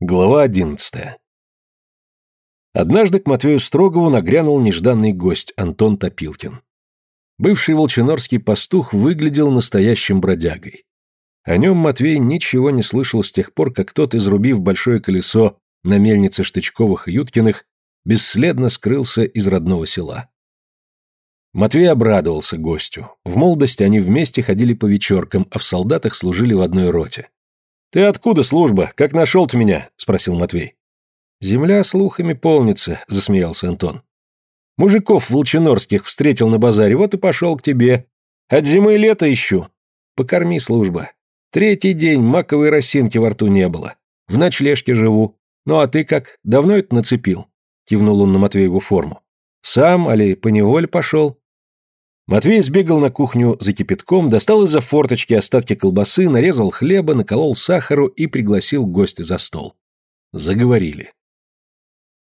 Глава одиннадцатая. Однажды к Матвею Строгову нагрянул нежданный гость Антон Топилкин. Бывший волчинорский пастух выглядел настоящим бродягой. О нем Матвей ничего не слышал с тех пор, как тот, изрубив большое колесо на мельнице Штычковых и Юткиных, бесследно скрылся из родного села. Матвей обрадовался гостю. В молодости они вместе ходили по вечеркам, а в солдатах служили в одной роте. «Ты откуда, служба? Как нашел ты меня?» – спросил Матвей. «Земля слухами полнится», – засмеялся Антон. «Мужиков волчинорских встретил на базаре, вот и пошел к тебе. От зимы и лета ищу. Покорми, служба. Третий день маковой росинки во рту не было. В ночлежке живу. Ну а ты как, давно это нацепил?» – кивнул он на Матвееву форму. «Сам, али поневоле пошел?» Матвей сбегал на кухню за кипятком, достал из-за форточки остатки колбасы, нарезал хлеба, наколол сахару и пригласил гостя за стол. Заговорили.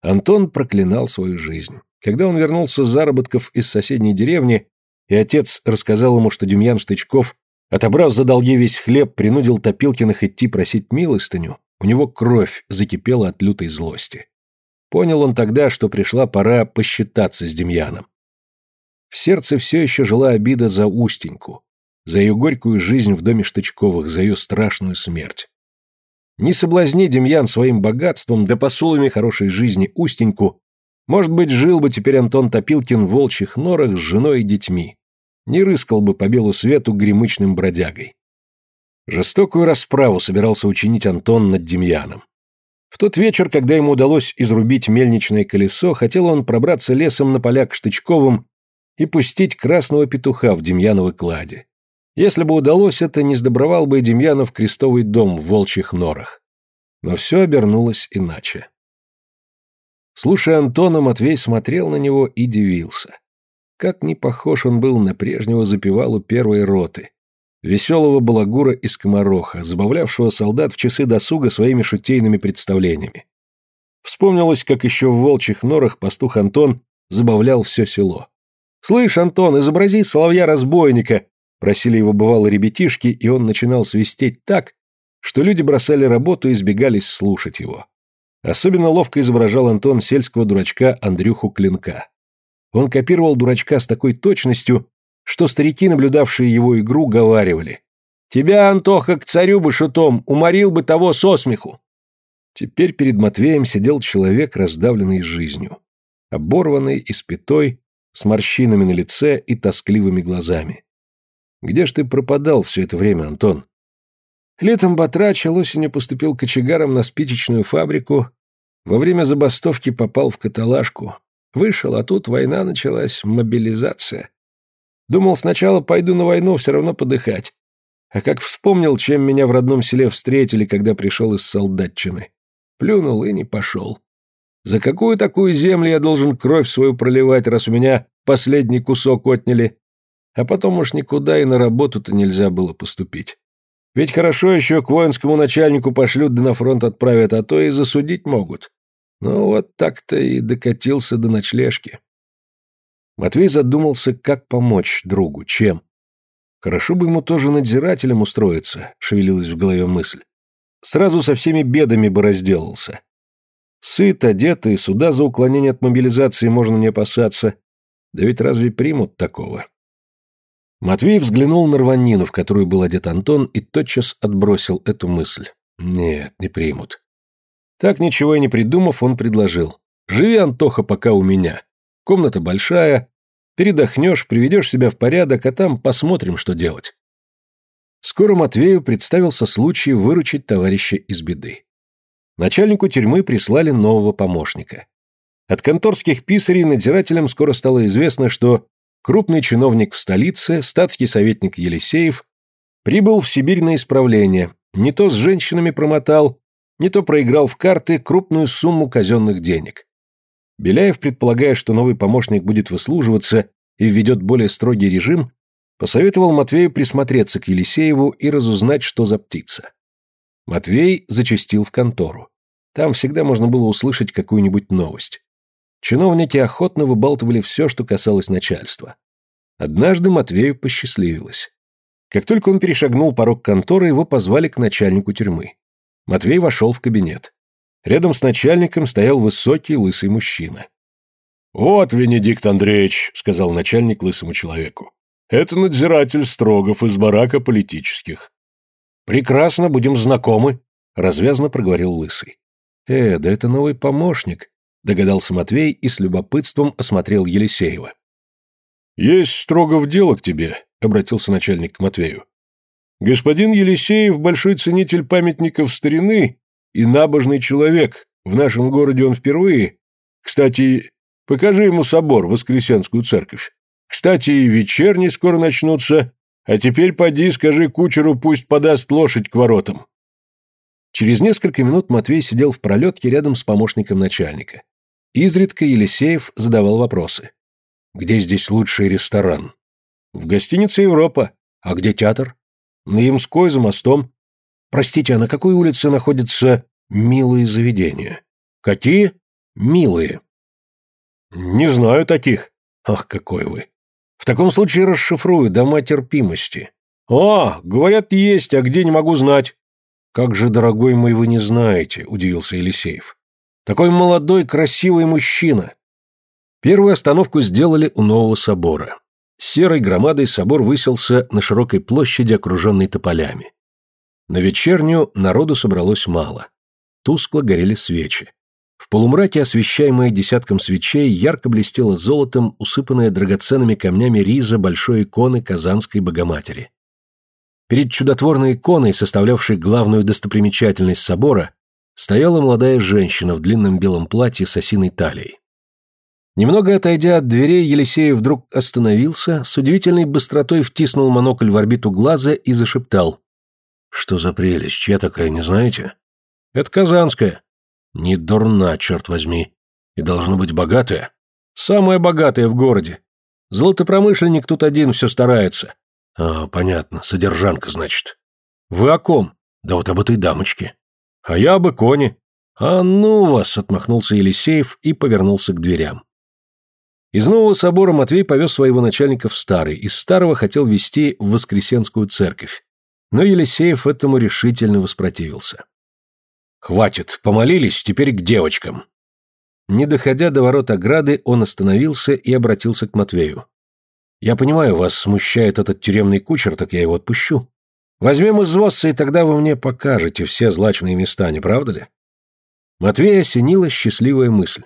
Антон проклинал свою жизнь. Когда он вернулся с заработков из соседней деревни, и отец рассказал ему, что Демьян Штычков, отобрав за долги весь хлеб, принудил Топилкиных идти просить милостыню, у него кровь закипела от лютой злости. Понял он тогда, что пришла пора посчитаться с Демьяном. В сердце все еще жила обида за Устеньку, за ее горькую жизнь в доме Штычковых, за ее страшную смерть. Не соблазни Демьян своим богатством да посулами хорошей жизни Устеньку, может быть, жил бы теперь Антон Топилкин в волчьих норах с женой и детьми, не рыскал бы по белу свету гремычным бродягой. Жестокую расправу собирался учинить Антон над Демьяном. В тот вечер, когда ему удалось изрубить мельничное колесо, хотел он пробраться лесом на поля к Штычковым и пустить красного петуха в Демьяновой кладе. Если бы удалось это, не сдобровал бы Демьянов крестовый дом в волчьих норах. Но все обернулось иначе. Слушая Антона, Матвей смотрел на него и дивился. Как не похож он был на прежнего запевалу первой роты, веселого балагура из Комароха, забавлявшего солдат в часы досуга своими шутейными представлениями. Вспомнилось, как еще в волчьих норах пастух Антон забавлял все село. «Слышь, Антон, изобрази соловья-разбойника!» Просили его бывало ребятишки, и он начинал свистеть так, что люди бросали работу и избегались слушать его. Особенно ловко изображал Антон сельского дурачка Андрюху Клинка. Он копировал дурачка с такой точностью, что старики, наблюдавшие его игру, говаривали. «Тебя, Антоха, к царю бы шутом, уморил бы того со смеху!» Теперь перед Матвеем сидел человек, раздавленный жизнью. Оборванный, испятой, с морщинами на лице и тоскливыми глазами. «Где ж ты пропадал все это время, Антон?» Летом батрачил, осенью поступил кочегаром на спичечную фабрику, во время забастовки попал в каталажку. Вышел, а тут война началась, мобилизация. Думал, сначала пойду на войну, все равно подыхать. А как вспомнил, чем меня в родном селе встретили, когда пришел из солдатчины. Плюнул и не пошел. За какую такую землю я должен кровь свою проливать, раз у меня последний кусок отняли? А потом уж никуда и на работу-то нельзя было поступить. Ведь хорошо еще к воинскому начальнику пошлют да на фронт отправят, а то и засудить могут. Ну вот так-то и докатился до ночлежки. Матвей задумался, как помочь другу, чем. Хорошо бы ему тоже надзирателем устроиться, шевелилась в голове мысль. Сразу со всеми бедами бы разделался. Сыт, одет, и суда за уклонение от мобилизации можно не опасаться. Да ведь разве примут такого? Матвей взглянул на рванину, в которую был одет Антон, и тотчас отбросил эту мысль. Нет, не примут. Так ничего и не придумав, он предложил. Живи, Антоха, пока у меня. Комната большая. Передохнешь, приведешь себя в порядок, а там посмотрим, что делать. Скоро Матвею представился случай выручить товарища из беды. Начальнику тюрьмы прислали нового помощника. От конторских писарей надзирателям скоро стало известно, что крупный чиновник в столице, статский советник Елисеев, прибыл в Сибирь на исправление, не то с женщинами промотал, не то проиграл в карты крупную сумму казенных денег. Беляев, предполагая, что новый помощник будет выслуживаться и введет более строгий режим, посоветовал Матвею присмотреться к Елисееву и разузнать, что за птица. Матвей зачастил в контору. Там всегда можно было услышать какую-нибудь новость. Чиновники охотно выбалтывали все, что касалось начальства. Однажды Матвею посчастливилось. Как только он перешагнул порог конторы, его позвали к начальнику тюрьмы. Матвей вошел в кабинет. Рядом с начальником стоял высокий лысый мужчина. «Вот, Венедикт Андреевич», — сказал начальник лысому человеку, — «это надзиратель Строгов из барака политических». «Прекрасно, будем знакомы», — развязно проговорил лысый. «Э, да это новый помощник», — догадался Матвей и с любопытством осмотрел Елисеева. «Есть Строгов дело к тебе», — обратился начальник к Матвею. «Господин Елисеев — большой ценитель памятников старины и набожный человек. В нашем городе он впервые. Кстати, покажи ему собор, Воскресенскую церковь. Кстати, и вечерние скоро начнутся. А теперь поди, скажи кучеру, пусть подаст лошадь к воротам». Через несколько минут Матвей сидел в пролетке рядом с помощником начальника. Изредка Елисеев задавал вопросы. «Где здесь лучший ресторан?» «В гостинице «Европа». А где театр?» «На Ямской, за мостом. Простите, а на какой улице находятся милые заведения? Какие? Милые. Не знаю таких. Ах, какой вы. В таком случае расшифрую дома терпимости. О, говорят, есть, а где не могу знать. Как же, дорогой мой, вы не знаете, удивился Елисеев. Такой молодой, красивый мужчина. Первую остановку сделали у нового собора. Серой громадой собор выселся на широкой площади, окруженной тополями. На вечернюю народу собралось мало. Тускло горели свечи. Полумраке, освещаемое десятком свечей, ярко блестело золотом, усыпанная драгоценными камнями риза большой иконы Казанской Богоматери. Перед чудотворной иконой, составлявшей главную достопримечательность собора, стояла молодая женщина в длинном белом платье с осиной талией. Немного отойдя от дверей, Елисеев вдруг остановился, с удивительной быстротой втиснул монокль в орбиту глаза и зашептал. Что за прелесть? Чья такая, не знаете? Это казанская. Не дурна, черт возьми. И должно быть богатая. Самая богатая в городе. Золотопромышленник тут один все старается. А, понятно, содержанка, значит. Вы о ком? Да вот об этой дамочке. А я об иконе. А ну вас, отмахнулся Елисеев и повернулся к дверям. Из нового собора Матвей повез своего начальника в старый, из старого хотел вести в Воскресенскую церковь. Но Елисеев этому решительно воспротивился. «Хватит, помолились, теперь к девочкам». Не доходя до ворот ограды, он остановился и обратился к Матвею. «Я понимаю, вас смущает этот тюремный кучер, так я его отпущу. Возьмем из ВОЗа, и тогда вы мне покажете все злачные места, не правда ли?» Матвея осенила счастливая мысль.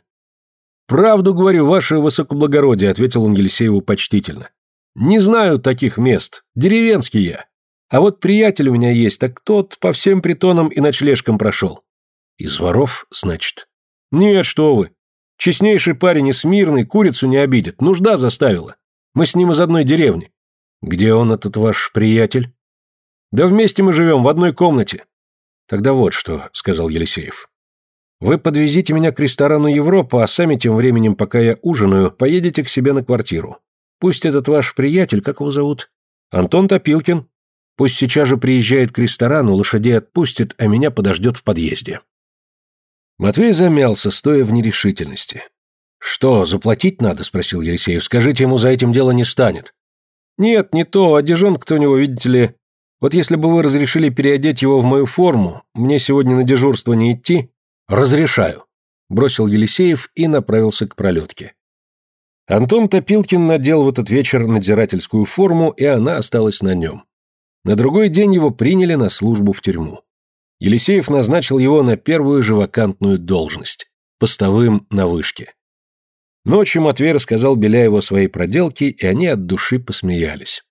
«Правду говорю, ваше высокоблагородие», — ответил он Елисееву почтительно. «Не знаю таких мест, деревенский я. А вот приятель у меня есть, так тот по всем притонам и ночлежкам прошел. Из воров, значит? Нет, что вы. Честнейший парень и смирный, курицу не обидит, нужда заставила. Мы с ним из одной деревни. Где он, этот ваш приятель? Да вместе мы живем, в одной комнате. Тогда вот что, сказал Елисеев. Вы подвезите меня к ресторану Европа, а сами тем временем, пока я ужинаю, поедете к себе на квартиру. Пусть этот ваш приятель, как его зовут? Антон Топилкин. Пусть сейчас же приезжает к ресторану, лошадей отпустит, а меня подождет в подъезде». Матвей замялся, стоя в нерешительности. «Что, заплатить надо?» – спросил Елисеев. «Скажите, ему за этим дело не станет». «Нет, не то, одежонка-то у него, видите ли. Вот если бы вы разрешили переодеть его в мою форму, мне сегодня на дежурство не идти?» «Разрешаю», – бросил Елисеев и направился к пролетке. Антон Топилкин надел в этот вечер надзирательскую форму, и она осталась на нем. На другой день его приняли на службу в тюрьму. Елисеев назначил его на первую же вакантную должность – постовым на вышке. Ночью Матвей рассказал Беляеву о своей проделке, и они от души посмеялись.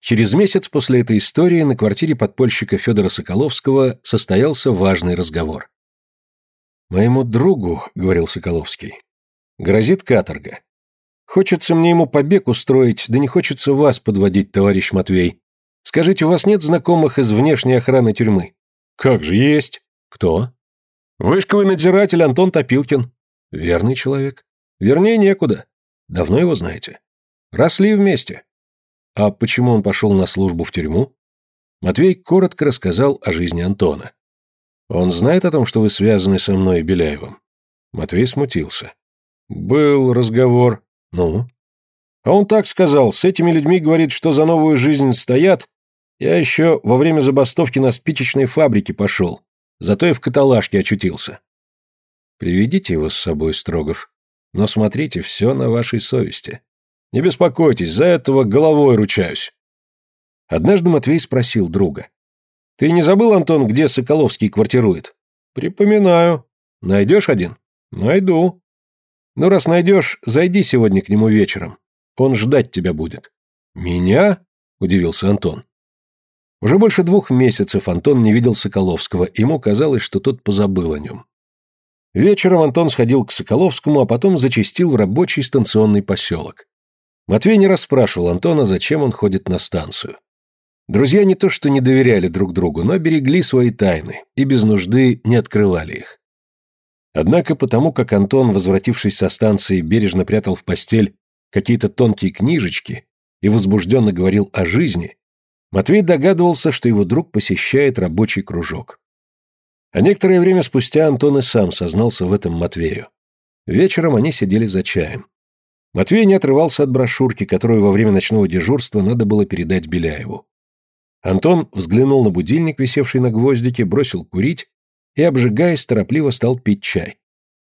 Через месяц после этой истории на квартире подпольщика Федора Соколовского состоялся важный разговор. «Моему другу, — говорил Соколовский, — грозит каторга. Хочется мне ему побег устроить, да не хочется вас подводить, товарищ Матвей. Скажите, у вас нет знакомых из внешней охраны тюрьмы? Как же есть. Кто? Вышковый надзиратель Антон Топилкин. Верный человек. Вернее, некуда. Давно его знаете? Росли вместе. А почему он пошел на службу в тюрьму? Матвей коротко рассказал о жизни Антона. Он знает о том, что вы связаны со мной и Беляевым? Матвей смутился. Был разговор. Ну? А он так сказал, с этими людьми, говорит, что за новую жизнь стоят. Я еще во время забастовки на спичечной фабрике пошел. Зато и в каталажке очутился. Приведите его с собой, Строгов. Но смотрите, все на вашей совести. Не беспокойтесь, за этого головой ручаюсь. Однажды Матвей спросил друга. Ты не забыл, Антон, где Соколовский квартирует? Припоминаю. Найдешь один? Найду. Ну, раз найдешь, зайди сегодня к нему вечером. Он ждать тебя будет. Меня? Удивился Антон. Уже больше двух месяцев Антон не видел Соколовского, ему казалось, что тот позабыл о нем. Вечером Антон сходил к Соколовскому, а потом зачастил в рабочий станционный поселок. Матвей не расспрашивал Антона, зачем он ходит на станцию. Друзья не то что не доверяли друг другу, но берегли свои тайны и без нужды не открывали их. Однако потому, как Антон, возвратившись со станции, бережно прятал в постель какие-то тонкие книжечки и возбужденно говорил о жизни, Матвей догадывался, что его друг посещает рабочий кружок. А некоторое время спустя Антон и сам сознался в этом Матвею. Вечером они сидели за чаем. Матвей не отрывался от брошюрки, которую во время ночного дежурства надо было передать Беляеву. Антон взглянул на будильник, висевший на гвоздике, бросил курить и, обжигаясь, торопливо стал пить чай.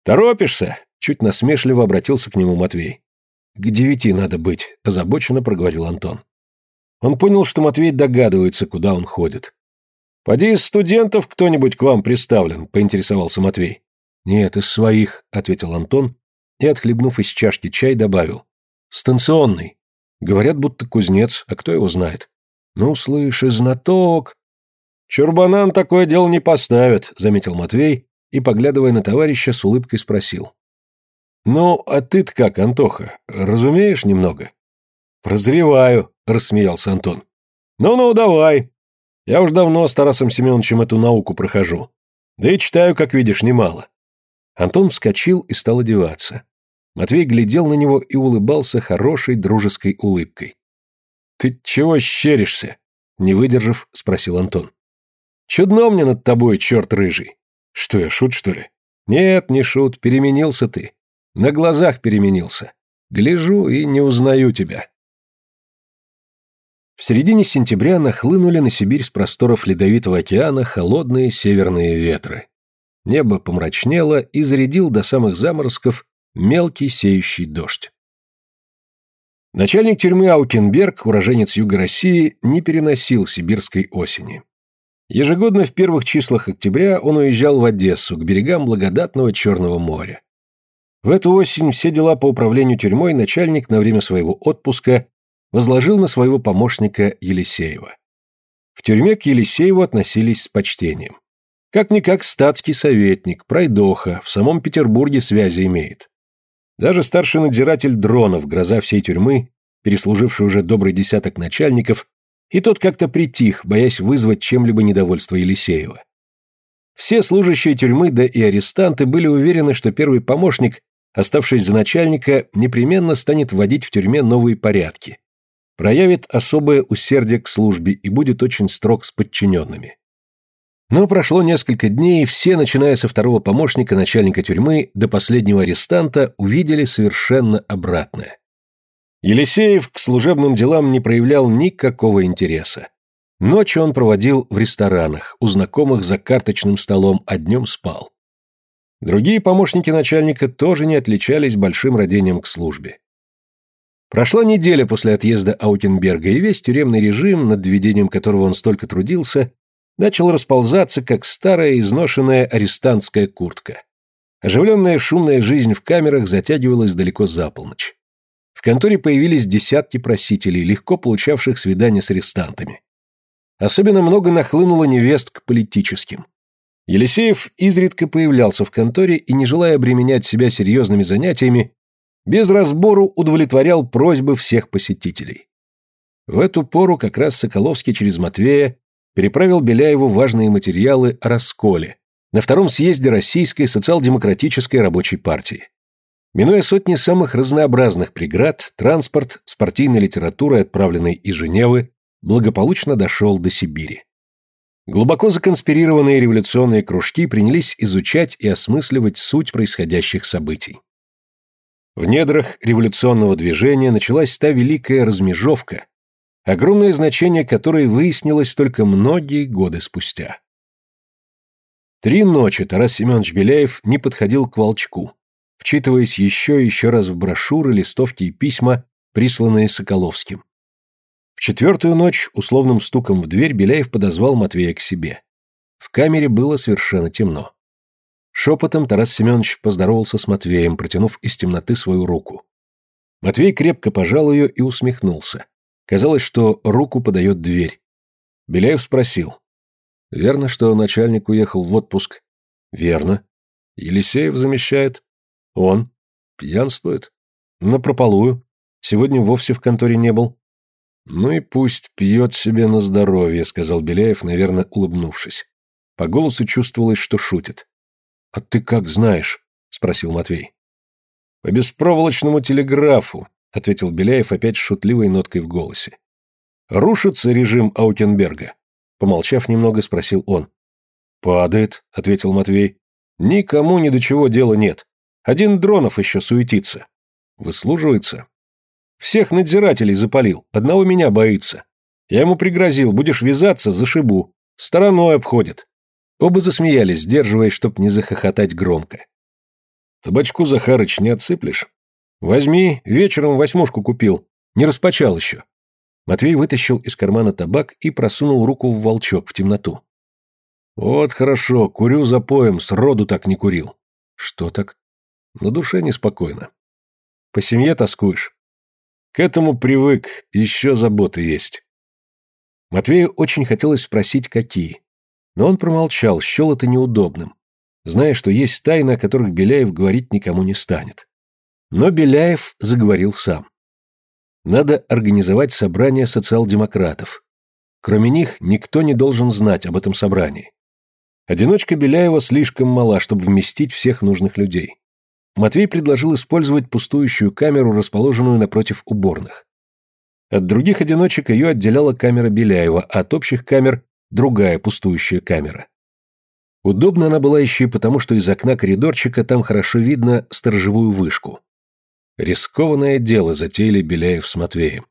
«Торопишься?» — чуть насмешливо обратился к нему Матвей. «К девяти надо быть», — озабоченно проговорил Антон. Он понял, что Матвей догадывается, куда он ходит. «Поди из студентов кто-нибудь к вам приставлен», — поинтересовался Матвей. «Нет, из своих», — ответил Антон и, отхлебнув из чашки чай, добавил. «Станционный. Говорят, будто кузнец, а кто его знает?» «Ну, слышь, знаток...» «Чурбанан такое дело не поставит», — заметил Матвей и, поглядывая на товарища, с улыбкой спросил. «Ну, а ты-то как, Антоха, разумеешь немного?» «Прозреваю», — рассмеялся Антон. «Ну-ну, давай. Я уж давно с Тарасом Семеновичем эту науку прохожу. Да и читаю, как видишь, немало». Антон вскочил и стал одеваться. Матвей глядел на него и улыбался хорошей дружеской улыбкой. «Ты чего щеришься?» Не выдержав, спросил Антон. «Чудно мне над тобой, черт рыжий. Что я, шут, что ли?» «Нет, не шут, переменился ты. На глазах переменился. Гляжу и не узнаю тебя». В середине сентября нахлынули на Сибирь с просторов Ледовитого океана холодные северные ветры. Небо помрачнело и зарядил до самых заморозков мелкий сеющий дождь. Начальник тюрьмы Аукенберг, уроженец Юга России, не переносил сибирской осени. Ежегодно в первых числах октября он уезжал в Одессу, к берегам благодатного Черного моря. В эту осень все дела по управлению тюрьмой начальник на время своего отпуска возложил на своего помощника Елисеева. В тюрьме к Елисееву относились с почтением. Как-никак статский советник, пройдоха, в самом Петербурге связи имеет. Даже старший надзиратель Дронов, гроза всей тюрьмы, переслуживший уже добрый десяток начальников, и тот как-то притих, боясь вызвать чем-либо недовольство Елисеева. Все служащие тюрьмы, да и арестанты были уверены, что первый помощник, оставшись за начальника, непременно станет вводить в тюрьме новые порядки, проявит особое усердие к службе и будет очень строг с подчиненными. Но прошло несколько дней, и все, начиная со второго помощника начальника тюрьмы до последнего арестанта, увидели совершенно обратное. Елисеев к служебным делам не проявлял никакого интереса. Ночью он проводил в ресторанах, у знакомых за карточным столом, а днем спал. Другие помощники начальника тоже не отличались большим родением к службе. Прошла неделя после отъезда Аутенберга, и весь тюремный режим, над введением которого он столько трудился, начал расползаться, как старая изношенная арестантская куртка. Оживленная шумная жизнь в камерах затягивалась далеко за полночь. В конторе появились десятки просителей, легко получавших свидания с арестантами. Особенно много нахлынуло невест к политическим. Елисеев изредка появлялся в конторе и, не желая обременять себя серьезными занятиями, без разбору удовлетворял просьбы всех посетителей. В эту пору как раз Соколовский через Матвея переправил Беляеву важные материалы о расколе на втором съезде Российской социал-демократической рабочей партии. Минуя сотни самых разнообразных преград, транспорт с партийной литературой, отправленной из Женевы, благополучно дошел до Сибири. Глубоко законспирированные революционные кружки принялись изучать и осмысливать суть происходящих событий. В недрах революционного движения началась та великая размежевка, огромное значение которой выяснилось только многие годы спустя. Три ночи Тарас Семенович Беляев не подходил к волчку, вчитываясь еще и еще раз в брошюры, листовки и письма, присланные Соколовским. В четвертую ночь условным стуком в дверь Беляев подозвал Матвея к себе. В камере было совершенно темно. Шепотом Тарас Семенович поздоровался с Матвеем, протянув из темноты свою руку. Матвей крепко пожал ее и усмехнулся. Казалось, что руку подает дверь. Беляев спросил. «Верно, что начальник уехал в отпуск?» «Верно. Елисеев замещает?» «Он. Пьянствует?» «Напропалую. Сегодня вовсе в конторе не был». «Ну и пусть пьет себе на здоровье», — сказал Беляев, наверное, улыбнувшись. По голосу чувствовалось, что шутит. «А ты как знаешь?» — спросил Матвей. «По беспроволочному телеграфу», — ответил Беляев опять с шутливой ноткой в голосе. «Рушится режим Аутенберга?» Помолчав немного, спросил он. «Падает», — ответил Матвей. «Никому ни до чего дела нет. Один Дронов еще суетится. Выслуживается. Всех надзирателей запалил, одного меня боится. Я ему пригрозил, будешь вязаться, зашибу. Стороной обходит». Оба засмеялись, сдерживаясь, чтоб не захохотать громко. «Табачку, Захарыч, не отсыплешь?» «Возьми, вечером восьмушку купил. Не распачал еще». Матвей вытащил из кармана табак и просунул руку в волчок в темноту. «Вот хорошо, курю за поем, сроду так не курил». «Что так?» «На душе неспокойно». «По семье тоскуешь?» «К этому привык, еще заботы есть». Матвею очень хотелось спросить, какие. Но он промолчал, счел это неудобным, зная, что есть тайны, о которых Беляев говорить никому не станет. Но Беляев заговорил сам. Надо организовать собрание социал-демократов. Кроме них, никто не должен знать об этом собрании. Одиночка Беляева слишком мала, чтобы вместить всех нужных людей. Матвей предложил использовать пустующую камеру, расположенную напротив уборных. От других одиночек ее отделяла камера Беляева, а от общих камер – другая пустующая камера. Удобно она была еще и потому, что из окна коридорчика там хорошо видно сторожевую вышку. Рискованное дело затеяли Беляев с Матвеем.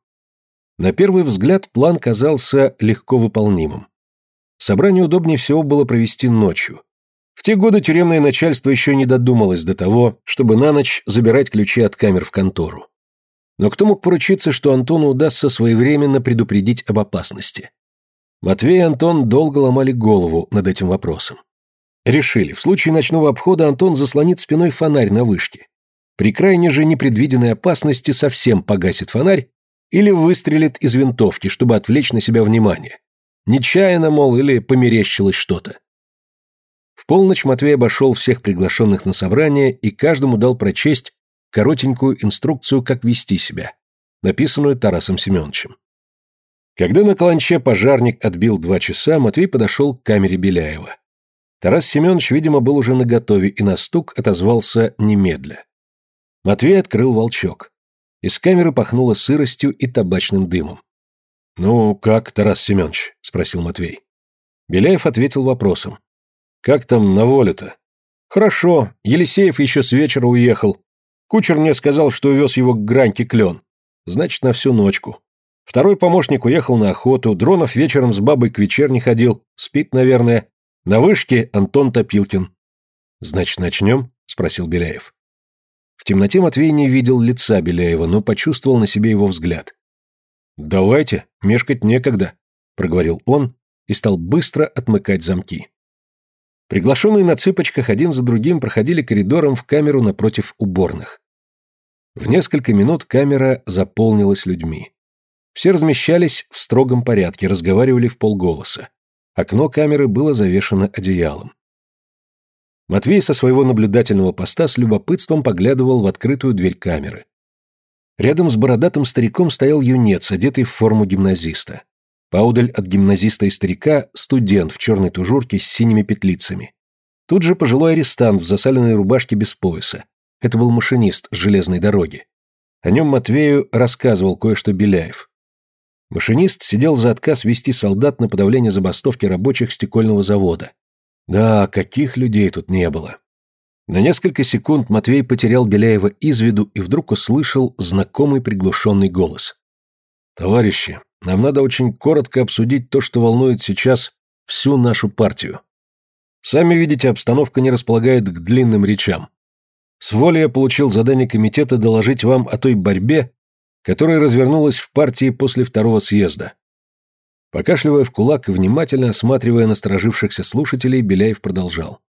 На первый взгляд план казался легко выполнимым. Собрание удобнее всего было провести ночью. В те годы тюремное начальство еще не додумалось до того, чтобы на ночь забирать ключи от камер в контору. Но кто мог поручиться, что Антону удастся своевременно предупредить об опасности? Матвей и Антон долго ломали голову над этим вопросом. Решили, в случае ночного обхода Антон заслонит спиной фонарь на вышке. При крайне же непредвиденной опасности совсем погасит фонарь или выстрелит из винтовки, чтобы отвлечь на себя внимание. Нечаянно, мол, или померещилось что-то. В полночь Матвей обошел всех приглашенных на собрание и каждому дал прочесть коротенькую инструкцию, как вести себя, написанную Тарасом Семеновичем. Когда на каланче пожарник отбил два часа, Матвей подошел к камере Беляева. Тарас Семенович, видимо, был уже наготове и на стук отозвался немедля. Матвей открыл волчок. Из камеры пахнуло сыростью и табачным дымом. «Ну, как, Тарас Семенович?» – спросил Матвей. Беляев ответил вопросом. «Как там на воле-то?» «Хорошо. Елисеев еще с вечера уехал. Кучер мне сказал, что увез его к Граньке клен. Значит, на всю ночку. Второй помощник уехал на охоту, Дронов вечером с бабой к вечерне ходил, спит, наверное. На вышке Антон Топилкин. «Значит, начнем?» – спросил Беляев. В темноте Матвей не видел лица Беляева, но почувствовал на себе его взгляд. «Давайте, мешкать некогда», – проговорил он и стал быстро отмыкать замки. Приглашенные на цыпочках один за другим проходили коридором в камеру напротив уборных. В несколько минут камера заполнилась людьми. Все размещались в строгом порядке, разговаривали в полголоса. Окно камеры было завешено одеялом. Матвей со своего наблюдательного поста с любопытством поглядывал в открытую дверь камеры. Рядом с бородатым стариком стоял юнец, одетый в форму гимназиста. Поудаль от гимназиста и старика студент в черной тужурке с синими петлицами. Тут же пожилой арестант в засаленной рубашке без пояса. Это был машинист с железной дороги. О нем Матвею рассказывал кое-что Беляев. Машинист сидел за отказ вести солдат на подавление забастовки рабочих стекольного завода. Да, каких людей тут не было. На несколько секунд Матвей потерял Беляева из виду и вдруг услышал знакомый приглушенный голос. «Товарищи, нам надо очень коротко обсудить то, что волнует сейчас всю нашу партию». Сами видите, обстановка не располагает к длинным речам. С волей я получил задание комитета доложить вам о той борьбе, которая развернулась в партии после второго съезда. Покашливая в кулак и внимательно осматривая насторожившихся слушателей, Беляев продолжал.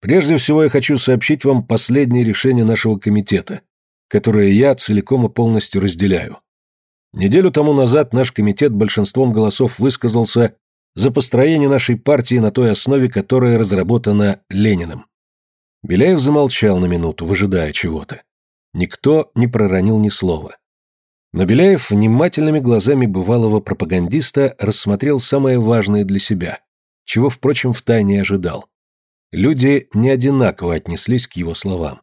Прежде всего я хочу сообщить вам последнее решение нашего комитета, которое я целиком и полностью разделяю. Неделю тому назад наш комитет большинством голосов высказался за построение нашей партии на той основе, которая разработана Лениным. Беляев замолчал на минуту, выжидая чего-то. Никто не проронил ни слова. Но Беляев внимательными глазами бывалого пропагандиста рассмотрел самое важное для себя, чего, впрочем, втайне ожидал. Люди не одинаково отнеслись к его словам.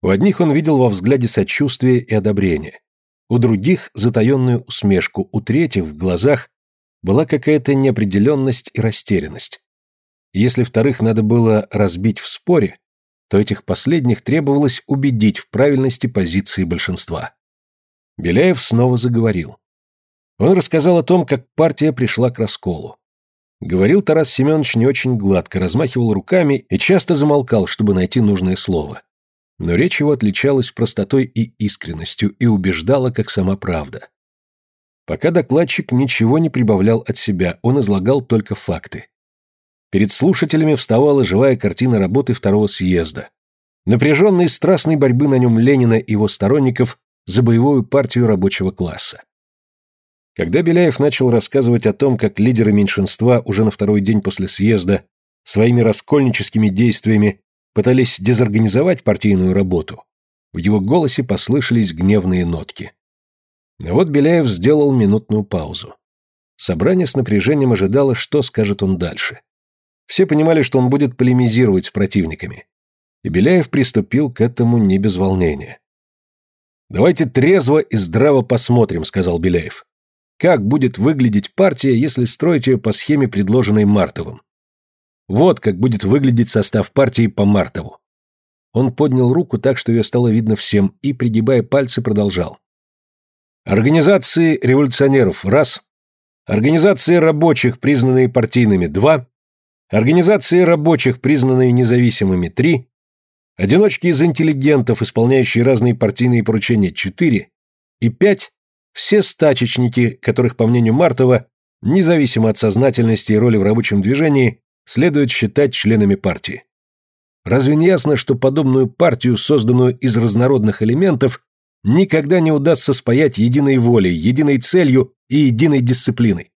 У одних он видел во взгляде сочувствие и одобрение, у других – затаенную усмешку, у третьих в глазах была какая-то неопределенность и растерянность. Если вторых надо было разбить в споре, то этих последних требовалось убедить в правильности позиции большинства. Беляев снова заговорил. Он рассказал о том, как партия пришла к расколу. Говорил Тарас Семенович не очень гладко, размахивал руками и часто замолкал, чтобы найти нужное слово. Но речь его отличалась простотой и искренностью и убеждала, как сама правда. Пока докладчик ничего не прибавлял от себя, он излагал только факты. Перед слушателями вставала живая картина работы второго съезда. Напряженной страстной борьбы на нем Ленина и его сторонников за боевую партию рабочего класса. Когда Беляев начал рассказывать о том, как лидеры меньшинства уже на второй день после съезда своими раскольническими действиями пытались дезорганизовать партийную работу, в его голосе послышались гневные нотки. Но вот Беляев сделал минутную паузу. Собрание с напряжением ожидало, что скажет он дальше. Все понимали, что он будет полемизировать с противниками. И Беляев приступил к этому не без волнения. «Давайте трезво и здраво посмотрим», — сказал Беляев. «Как будет выглядеть партия, если строить ее по схеме, предложенной Мартовым? Вот как будет выглядеть состав партии по Мартову». Он поднял руку так, что ее стало видно всем, и, пригибая пальцы, продолжал. Организации революционеров – раз. Организации рабочих, признанные партийными – два. Организации рабочих, признанные независимыми – три. Одиночки из интеллигентов, исполняющие разные партийные поручения, четыре, и пять – все стачечники, которых, по мнению Мартова, независимо от сознательности и роли в рабочем движении, следует считать членами партии. Разве не ясно, что подобную партию, созданную из разнородных элементов, никогда не удастся спаять единой волей, единой целью и единой дисциплиной?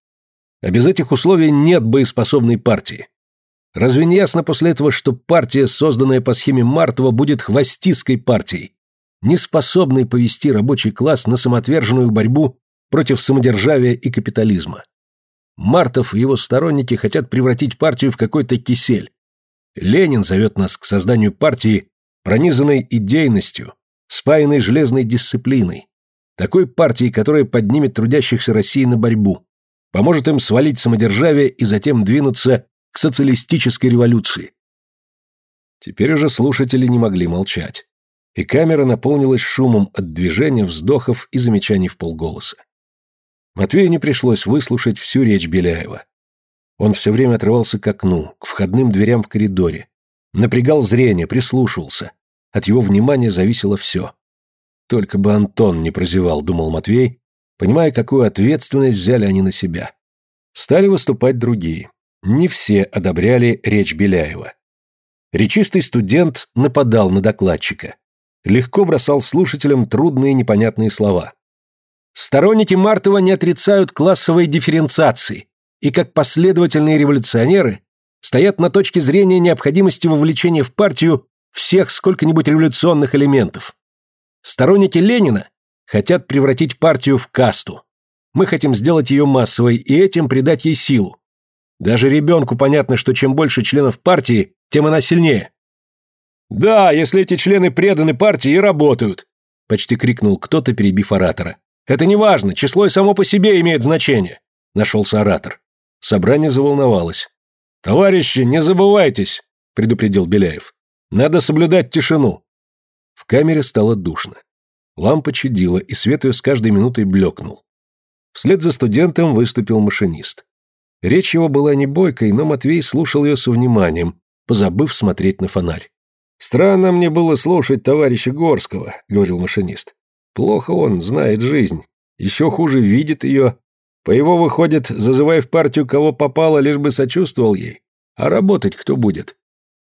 А без этих условий нет боеспособной партии. Разве не ясно после этого, что партия, созданная по схеме Мартова, будет хвостистской партией, не способной повести рабочий класс на самоотверженную борьбу против самодержавия и капитализма? Мартов и его сторонники хотят превратить партию в какой-то кисель. Ленин зовет нас к созданию партии, пронизанной идейностью, спаянной железной дисциплиной, такой партии, которая поднимет трудящихся России на борьбу, поможет им свалить самодержавие и затем двинуться к социалистической революции. Теперь уже слушатели не могли молчать, и камера наполнилась шумом от движения, вздохов и замечаний в полголоса. Матвею не пришлось выслушать всю речь Беляева. Он все время отрывался к окну, к входным дверям в коридоре, напрягал зрение, прислушивался. От его внимания зависело все. Только бы Антон не прозевал, думал Матвей, понимая, какую ответственность взяли они на себя. Стали выступать другие. Не все одобряли речь Беляева. Речистый студент нападал на докладчика. Легко бросал слушателям трудные непонятные слова. Сторонники Мартова не отрицают классовой дифференциации и, как последовательные революционеры, стоят на точке зрения необходимости вовлечения в партию всех сколько-нибудь революционных элементов. Сторонники Ленина хотят превратить партию в касту. Мы хотим сделать ее массовой и этим придать ей силу. Даже ребенку понятно, что чем больше членов партии, тем она сильнее. «Да, если эти члены преданы партии и работают», — почти крикнул кто-то, перебив оратора. «Это не важно, число и само по себе имеет значение», — нашелся оратор. Собрание заволновалось. «Товарищи, не забывайтесь», — предупредил Беляев. «Надо соблюдать тишину». В камере стало душно. Лампа чадила, и свет ее с каждой минутой блекнул. Вслед за студентом выступил машинист. Речь его была не бойкой, но Матвей слушал ее со вниманием, позабыв смотреть на фонарь. «Странно мне было слушать товарища Горского», — говорил машинист. «Плохо он знает жизнь. Еще хуже видит ее. По его выходит, зазывай в партию кого попало, лишь бы сочувствовал ей. А работать кто будет?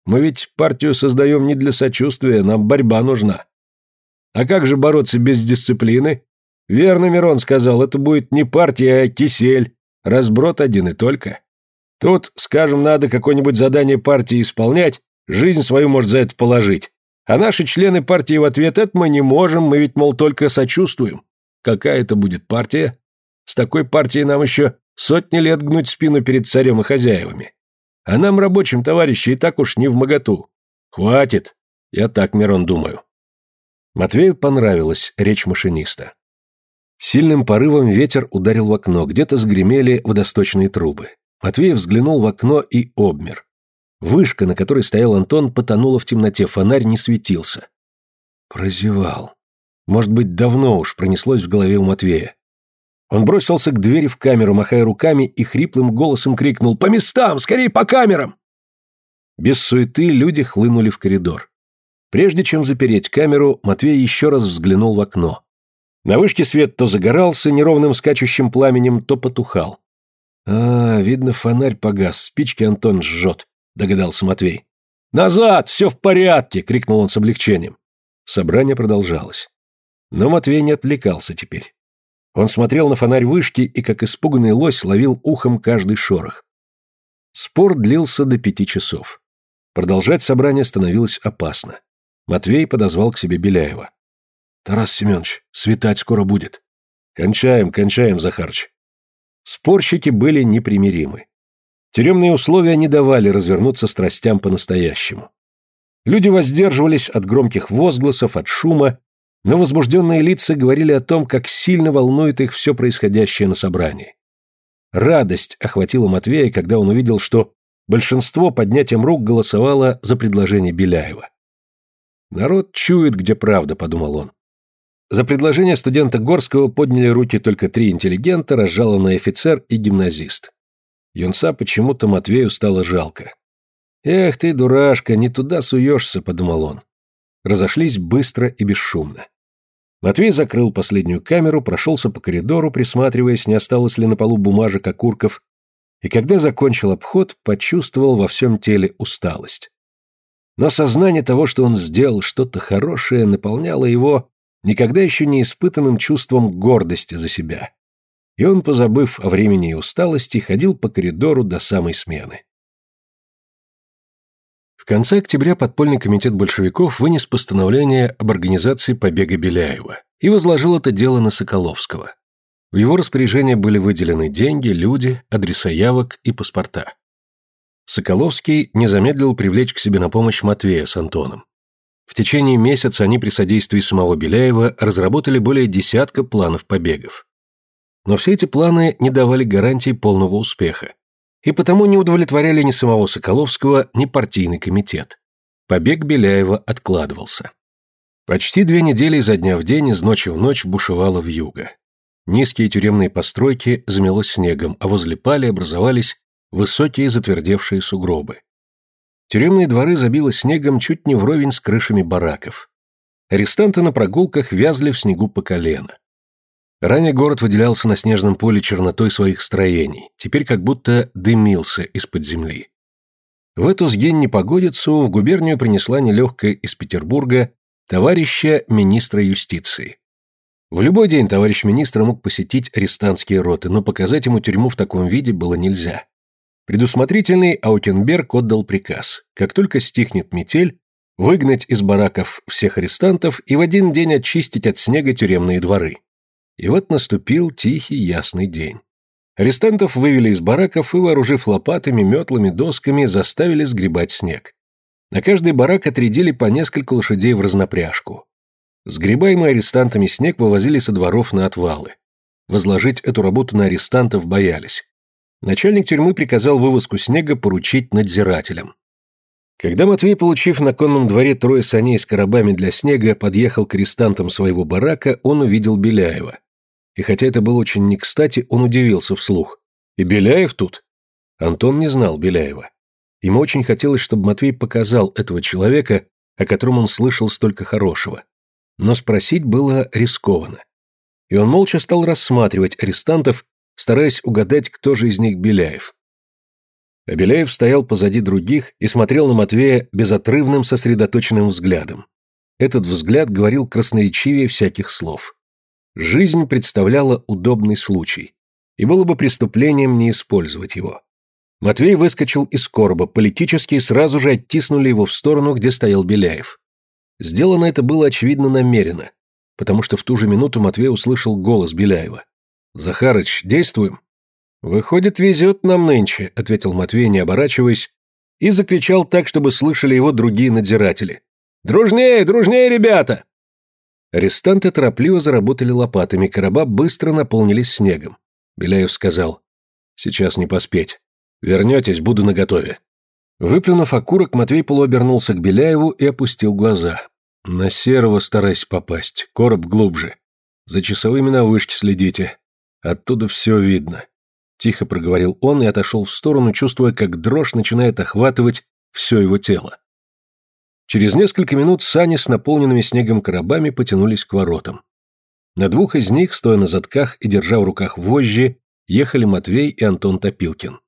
Мы ведь партию создаем не для сочувствия, нам борьба нужна. А как же бороться без дисциплины? Верно Мирон сказал, это будет не партия, а кисель. Разброд один и только. Тут, скажем, надо какое-нибудь задание партии исполнять, Жизнь свою может за это положить. А наши члены партии в ответ это мы не можем, мы ведь, мол, только сочувствуем. Какая это будет партия? С такой партией нам еще сотни лет гнуть спину перед царем и хозяевами. А нам, рабочим товарищи, и так уж не в моготу. Хватит. Я так, Мирон, думаю. Матвею понравилась речь машиниста. Сильным порывом ветер ударил в окно, где-то сгремели водосточные трубы. Матвей взглянул в окно и обмер. Вышка, на которой стоял Антон, потонула в темноте, фонарь не светился. Прозевал. Может быть, давно уж пронеслось в голове у Матвея. Он бросился к двери в камеру, махая руками, и хриплым голосом крикнул «По местам! Скорей по камерам!» Без суеты люди хлынули в коридор. Прежде чем запереть камеру, Матвей еще раз взглянул в окно. На вышке свет то загорался неровным скачущим пламенем, то потухал. А, видно, фонарь погас, спички Антон жжет догадался Матвей. «Назад! Все в порядке!» — крикнул он с облегчением. Собрание продолжалось. Но Матвей не отвлекался теперь. Он смотрел на фонарь вышки и, как испуганный лось, ловил ухом каждый шорох. Спор длился до пяти часов. Продолжать собрание становилось опасно. Матвей подозвал к себе Беляева. «Тарас Семенович, светать скоро будет». «Кончаем, кончаем, Захарыч». Спорщики были непримиримы. Тюремные условия не давали развернуться страстям по-настоящему. Люди воздерживались от громких возгласов, от шума, но возбужденные лица говорили о том, как сильно волнует их все происходящее на собрании. Радость охватила Матвея, когда он увидел, что большинство поднятием рук голосовало за предложение Беляева. «Народ чует, где правда», — подумал он. За предложение студента Горского подняли руки только три интеллигента, разжалованный офицер и гимназист. Юнца почему-то Матвею стало жалко. «Эх ты, дурашка, не туда суешься», — подумал он. Разошлись быстро и бесшумно. Матвей закрыл последнюю камеру, прошелся по коридору, присматриваясь, не осталось ли на полу бумажек, окурков, и когда закончил обход, почувствовал во всем теле усталость. Но сознание того, что он сделал что-то хорошее, наполняло его никогда еще не испытанным чувством гордости за себя и он, позабыв о времени и усталости, ходил по коридору до самой смены. В конце октября подпольный комитет большевиков вынес постановление об организации побега Беляева и возложил это дело на Соколовского. В его распоряжение были выделены деньги, люди, адреса явок и паспорта. Соколовский не замедлил привлечь к себе на помощь Матвея с Антоном. В течение месяца они при содействии самого Беляева разработали более десятка планов побегов. Но все эти планы не давали гарантии полного успеха. И потому не удовлетворяли ни самого Соколовского, ни партийный комитет. Побег Беляева откладывался. Почти две недели изо дня в день, из ночи в ночь бушевало в юго. Низкие тюремные постройки замело снегом, а возле пали образовались высокие затвердевшие сугробы. Тюремные дворы забило снегом чуть не вровень с крышами бараков. Арестанты на прогулках вязли в снегу по колено. Ранее город выделялся на снежном поле чернотой своих строений, теперь как будто дымился из-под земли. В эту сгень непогодицу в губернию принесла нелегкая из Петербурга товарища министра юстиции. В любой день товарищ министр мог посетить арестантские роты, но показать ему тюрьму в таком виде было нельзя. Предусмотрительный Аутенберг отдал приказ, как только стихнет метель, выгнать из бараков всех арестантов и в один день очистить от снега тюремные дворы. И вот наступил тихий ясный день. Арестантов вывели из бараков и, вооружив лопатами, метлами, досками, заставили сгребать снег. На каждый барак отрядили по несколько лошадей в разнопряжку. Сгребаемый арестантами снег вывозили со дворов на отвалы. Возложить эту работу на арестантов боялись. Начальник тюрьмы приказал вывозку снега поручить надзирателям. Когда Матвей, получив на конном дворе трое саней с коробами для снега, подъехал к арестантам своего барака, он увидел Беляева. И хотя это было очень не кстати, он удивился вслух. «И Беляев тут? Антон не знал Беляева. Ему очень хотелось, чтобы Матвей показал этого человека, о котором он слышал столько хорошего. Но спросить было рискованно. И он молча стал рассматривать арестантов, стараясь угадать, кто же из них Беляев. А Беляев стоял позади других и смотрел на Матвея безотрывным сосредоточенным взглядом. Этот взгляд говорил красноречивее всяких слов. Жизнь представляла удобный случай, и было бы преступлением не использовать его. Матвей выскочил из короба, политически сразу же оттиснули его в сторону, где стоял Беляев. Сделано это было очевидно намеренно, потому что в ту же минуту Матвей услышал голос Беляева. «Захарыч, действуем?» «Выходит, везет нам нынче», — ответил Матвей, не оборачиваясь, и закричал так, чтобы слышали его другие надзиратели. «Дружнее, дружнее, ребята!» Арестанты торопливо заработали лопатами, короба быстро наполнились снегом. Беляев сказал, «Сейчас не поспеть. Вернетесь, буду наготове». Выплюнув окурок, Матвей полуобернулся к Беляеву и опустил глаза. «На серого старайся попасть, короб глубже. За часовыми на вышке следите. Оттуда все видно». Тихо проговорил он и отошел в сторону, чувствуя, как дрожь начинает охватывать все его тело. Через несколько минут сани с наполненными снегом коробами потянулись к воротам. На двух из них, стоя на задках и держа в руках вожжи, ехали Матвей и Антон Топилкин.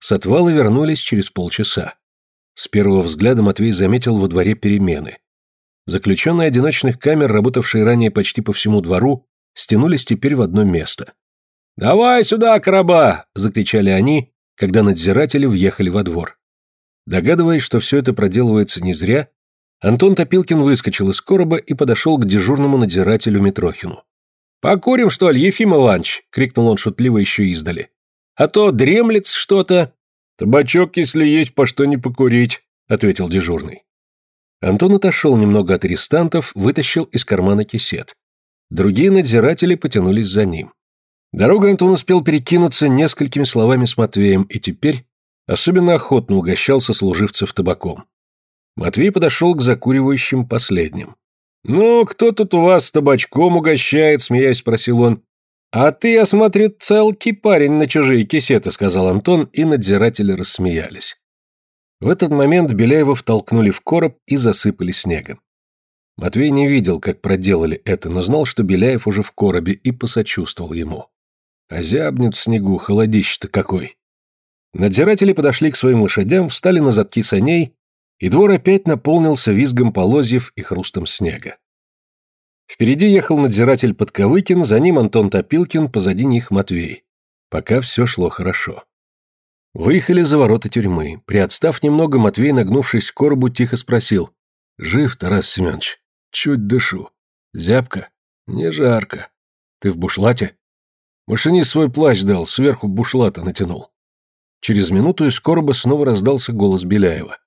С отвала вернулись через полчаса. С первого взгляда Матвей заметил во дворе перемены. Заключенные одиночных камер, работавшие ранее почти по всему двору, стянулись теперь в одно место. «Давай сюда, короба!» – закричали они, когда надзиратели въехали во двор. Догадываясь, что все это проделывается не зря, Антон Топилкин выскочил из короба и подошел к дежурному надзирателю Митрохину. «Покурим, что ли, Ефим Иванович?» — крикнул он шутливо еще издали. «А то дремлет что-то». «Табачок, если есть, по что не покурить», — ответил дежурный. Антон отошел немного от арестантов, вытащил из кармана кисет. Другие надзиратели потянулись за ним. Дорогой Антон успел перекинуться несколькими словами с Матвеем, и теперь Особенно охотно угощался служивцев табаком. Матвей подошел к закуривающим последним. «Ну, кто тут у вас табачком угощает?» – смеясь спросил он. «А ты, я смотрю, целкий парень на чужие кисеты», – сказал Антон, и надзиратели рассмеялись. В этот момент Беляева втолкнули в короб и засыпали снегом. Матвей не видел, как проделали это, но знал, что Беляев уже в коробе, и посочувствовал ему. А зябнет в снегу, холодище-то какой. Надзиратели подошли к своим лошадям, встали на задки саней, и двор опять наполнился визгом полозьев и хрустом снега. Впереди ехал надзиратель Подковыкин, за ним Антон Топилкин, позади них Матвей. Пока все шло хорошо. Выехали за ворота тюрьмы. Приотстав немного, Матвей, нагнувшись к коробу, тихо спросил. «Жив, Тарас Семенович? Чуть дышу. Зябко? Не жарко. Ты в бушлате?» Машинист свой плащ дал, сверху бушлата натянул. Через минуту из короба снова раздался голос Беляева.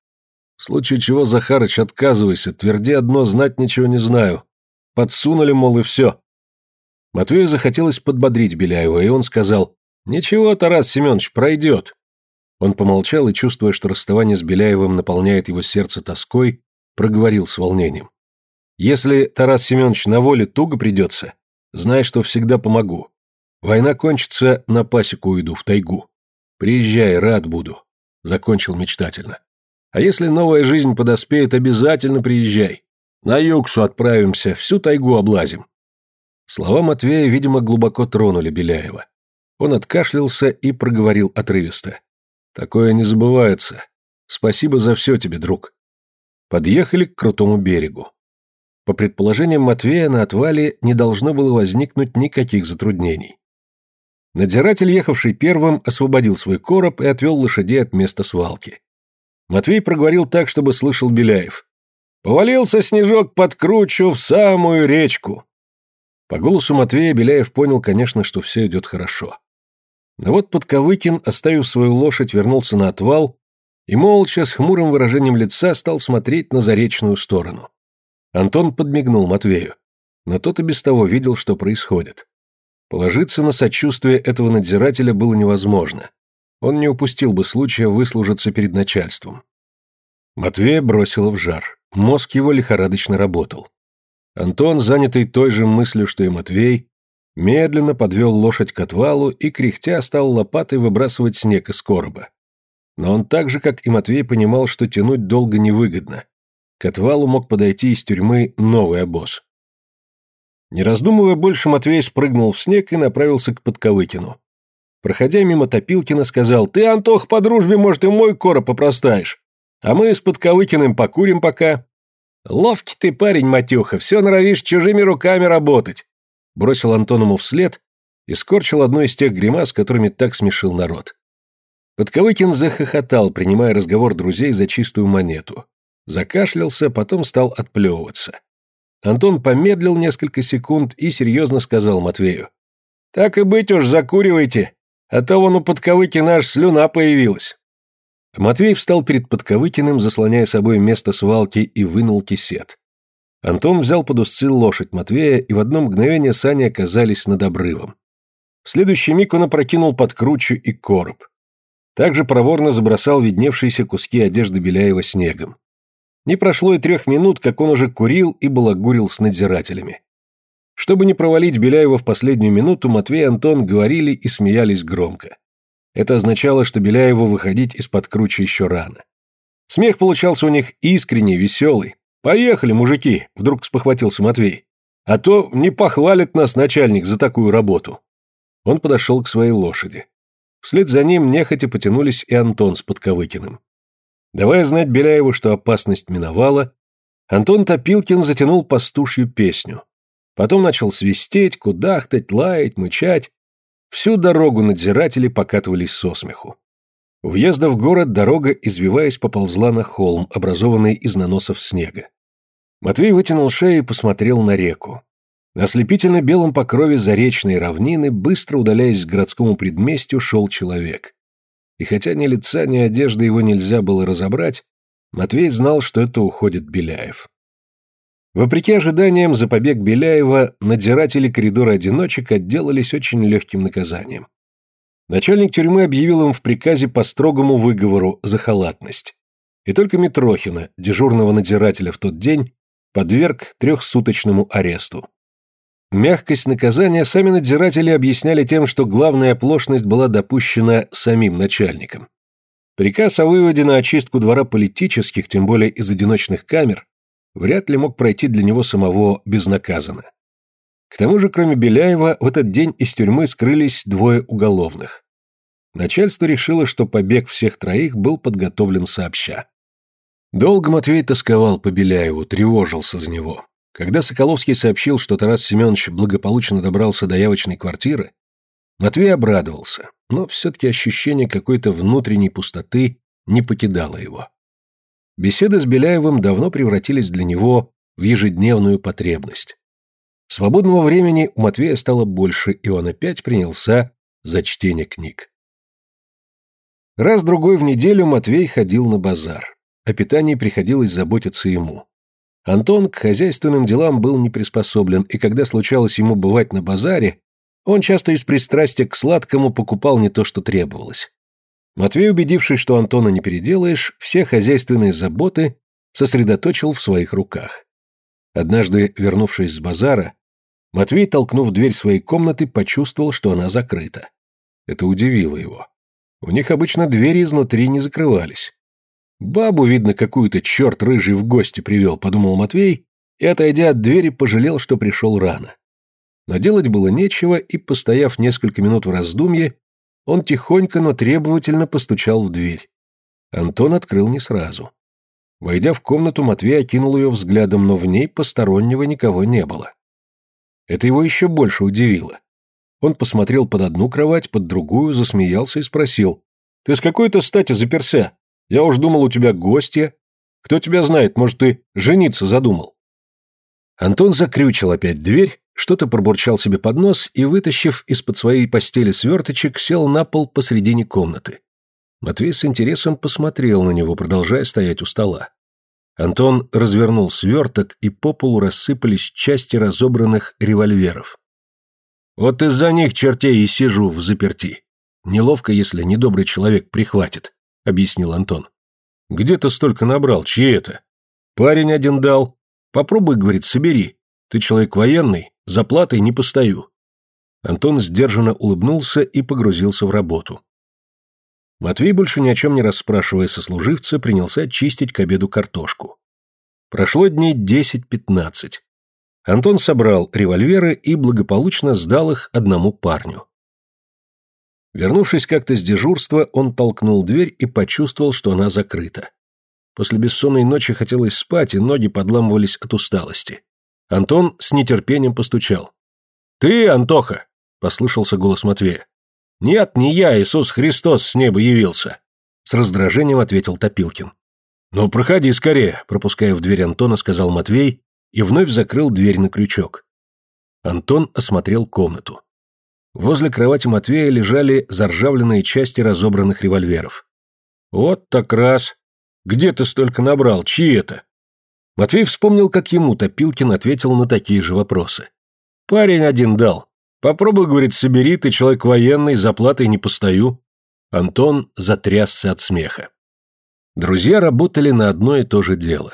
«В случае чего, Захарыч, отказывайся, тверди одно, знать ничего не знаю. Подсунули, мол, и все». Матвею захотелось подбодрить Беляева, и он сказал, «Ничего, Тарас Семенович, пройдет». Он помолчал и, чувствуя, что расставание с Беляевым наполняет его сердце тоской, проговорил с волнением. «Если, Тарас Семенович, на воле туго придется, знай, что всегда помогу. Война кончится, на пасеку уйду, в тайгу. «Приезжай, рад буду», — закончил мечтательно. «А если новая жизнь подоспеет, обязательно приезжай. На Юксу отправимся, всю тайгу облазим». Слова Матвея, видимо, глубоко тронули Беляева. Он откашлялся и проговорил отрывисто. «Такое не забывается. Спасибо за все тебе, друг». Подъехали к крутому берегу. По предположениям Матвея, на отвале не должно было возникнуть никаких затруднений. Надзиратель, ехавший первым, освободил свой короб и отвел лошадей от места свалки. Матвей проговорил так, чтобы слышал Беляев. «Повалился снежок под кручу в самую речку». По голосу Матвея Беляев понял, конечно, что все идет хорошо. Но вот Подковыкин, оставив свою лошадь, вернулся на отвал и молча, с хмурым выражением лица, стал смотреть на заречную сторону. Антон подмигнул Матвею, но тот и без того видел, что происходит. Положиться на сочувствие этого надзирателя было невозможно. Он не упустил бы случая выслужиться перед начальством. Матвея бросило в жар. Мозг его лихорадочно работал. Антон, занятый той же мыслью, что и Матвей, Медленно подвел лошадь к отвалу и, кряхтя, стал лопатой выбрасывать снег из короба. Но он так же, как и Матвей, понимал, что тянуть долго невыгодно. К отвалу мог подойти из тюрьмы новый обоз. Не раздумывая больше, Матвей спрыгнул в снег и направился к Подковыкину. Проходя мимо Топилкина, сказал, «Ты, Антох, по дружбе, может, и мой короб попростаешь, а мы с Подковыкиным покурим пока». «Ловкий ты парень, Матюха, все норовишь чужими руками работать», бросил Антон ему вслед и скорчил одну из тех гримас, которыми так смешил народ. Подковыкин захохотал, принимая разговор друзей за чистую монету. Закашлялся, потом стал отплевываться. Антон помедлил несколько секунд и серьезно сказал Матвею. «Так и быть уж, закуривайте, а то вон у Подковыкина аж слюна появилась». Матвей встал перед Подковыкиным, заслоняя собой место свалки, и вынул кисет. Антон взял под узцы лошадь Матвея, и в одно мгновение сани оказались над обрывом. В следующий миг он опрокинул под кручу и короб. Также проворно забросал видневшиеся куски одежды Беляева снегом. Не прошло и трех минут, как он уже курил и балагурил с надзирателями. Чтобы не провалить Беляева в последнюю минуту, Матвей и Антон говорили и смеялись громко. Это означало, что Беляеву выходить из-под кручи еще рано. Смех получался у них искренний, веселый. «Поехали, мужики!» — вдруг спохватился Матвей. «А то не похвалит нас начальник за такую работу». Он подошел к своей лошади. Вслед за ним нехотя потянулись и Антон с Подковыкиным. Давая знать Беляеву, что опасность миновала, Антон Топилкин затянул пастушью песню. Потом начал свистеть, кудахтать, лаять, мычать. Всю дорогу надзиратели покатывались со смеху. Въезда в город дорога, извиваясь, поползла на холм, образованный из наносов снега. Матвей вытянул шею и посмотрел на реку. На ослепительно белом покрове заречной равнины, быстро удаляясь к городскому предместью, шел человек. И хотя ни лица, ни одежды его нельзя было разобрать, Матвей знал, что это уходит Беляев. Вопреки ожиданиям, за побег Беляева надзиратели коридора одиночек отделались очень легким наказанием. Начальник тюрьмы объявил им в приказе по строгому выговору за халатность. И только Митрохина, дежурного надзирателя в тот день, подверг трехсуточному аресту. Мягкость наказания сами надзиратели объясняли тем, что главная оплошность была допущена самим начальником. Приказ о выводе на очистку двора политических, тем более из одиночных камер, вряд ли мог пройти для него самого безнаказанно. К тому же, кроме Беляева, в этот день из тюрьмы скрылись двое уголовных. Начальство решило, что побег всех троих был подготовлен сообща. Долго Матвей тосковал по Беляеву, тревожился за него. Когда Соколовский сообщил, что Тарас Семенович благополучно добрался до явочной квартиры, Матвей обрадовался, но все-таки ощущение какой-то внутренней пустоты не покидало его. Беседы с Беляевым давно превратились для него в ежедневную потребность. Свободного времени у Матвея стало больше, и он опять принялся за чтение книг. Раз-другой в неделю Матвей ходил на базар. О питании приходилось заботиться ему. Антон к хозяйственным делам был не приспособлен, и когда случалось ему бывать на базаре, он часто из пристрастия к сладкому покупал не то, что требовалось. Матвей, убедившись, что Антона не переделаешь, все хозяйственные заботы сосредоточил в своих руках. Однажды, вернувшись с базара, Матвей, толкнув дверь своей комнаты, почувствовал, что она закрыта. Это удивило его. У них обычно двери изнутри не закрывались. Бабу, видно, какую-то черт рыжий в гости привел, подумал Матвей, и, отойдя от двери, пожалел, что пришел рано. Но делать было нечего, и, постояв несколько минут в раздумье, он тихонько, но требовательно постучал в дверь. Антон открыл не сразу. Войдя в комнату, Матвей окинул ее взглядом, но в ней постороннего никого не было. Это его еще больше удивило. Он посмотрел под одну кровать, под другую, засмеялся и спросил. «Ты с какой-то стати заперся? Я уж думал, у тебя гостья. Кто тебя знает, может, ты жениться задумал?» Антон закрючил опять дверь, что-то пробурчал себе под нос и, вытащив из-под своей постели сверточек, сел на пол посредине комнаты. Матвей с интересом посмотрел на него, продолжая стоять у стола. Антон развернул сверток, и по полу рассыпались части разобранных револьверов. «Вот из-за них чертей и сижу в заперти. Неловко, если недобрый человек прихватит. — объяснил Антон. «Где ты столько набрал? Чьи это?» «Парень один дал. Попробуй, — говорит, — собери. Ты человек военный, за платой не постою». Антон сдержанно улыбнулся и погрузился в работу. Матвей, больше ни о чем не расспрашивая сослуживца, принялся чистить к обеду картошку. Прошло дней десять-пятнадцать. Антон собрал револьверы и благополучно сдал их одному парню. Вернувшись как-то с дежурства, он толкнул дверь и почувствовал, что она закрыта. После бессонной ночи хотелось спать, и ноги подламывались от усталости. Антон с нетерпением постучал. «Ты, Антоха!» — послышался голос Матвея. «Нет, не я, Иисус Христос с неба явился!» С раздражением ответил Топилкин. «Ну, проходи скорее», — пропуская в дверь Антона, сказал Матвей и вновь закрыл дверь на крючок. Антон осмотрел комнату. Возле кровати Матвея лежали заржавленные части разобранных револьверов. «Вот так раз! Где ты столько набрал? Чьи это?» Матвей вспомнил, как ему Топилкин ответил на такие же вопросы. «Парень один дал. Попробуй, — говорит, — собери, ты человек военный, за платой не постою». Антон затрясся от смеха. Друзья работали на одно и то же дело.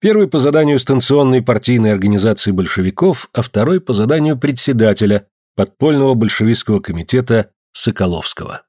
Первый по заданию станционной партийной организации большевиков, а второй по заданию председателя подпольного большевистского комитета Соколовского.